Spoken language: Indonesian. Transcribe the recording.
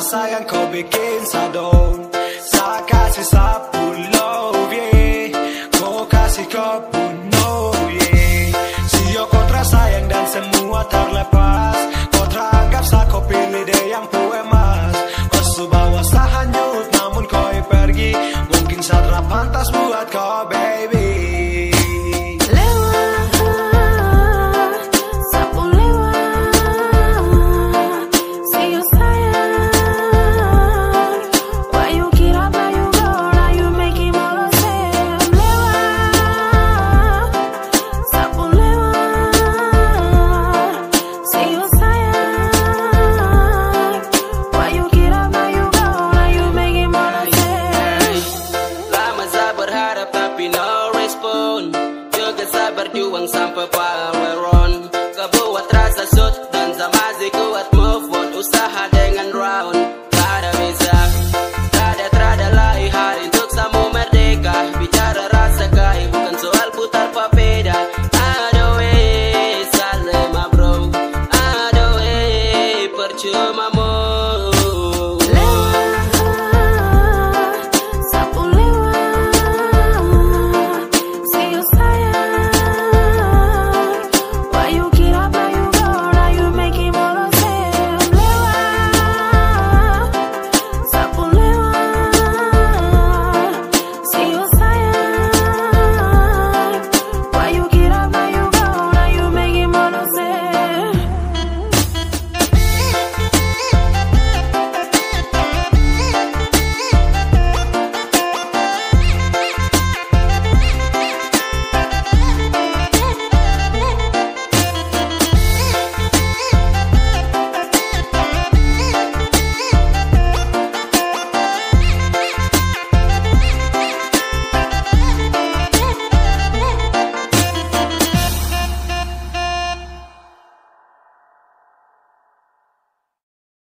sayang kau bikin sadon Saya kasih sepuluh yeah. Kau kasih kau penuh yeah. Sio kau sayang dan semua terlepas Kau teranggap saya kau pilih deh yang puemas Kau bawa saya hanyut namun kau pergi Mungkin saya pantas buat kau berjuang sampai power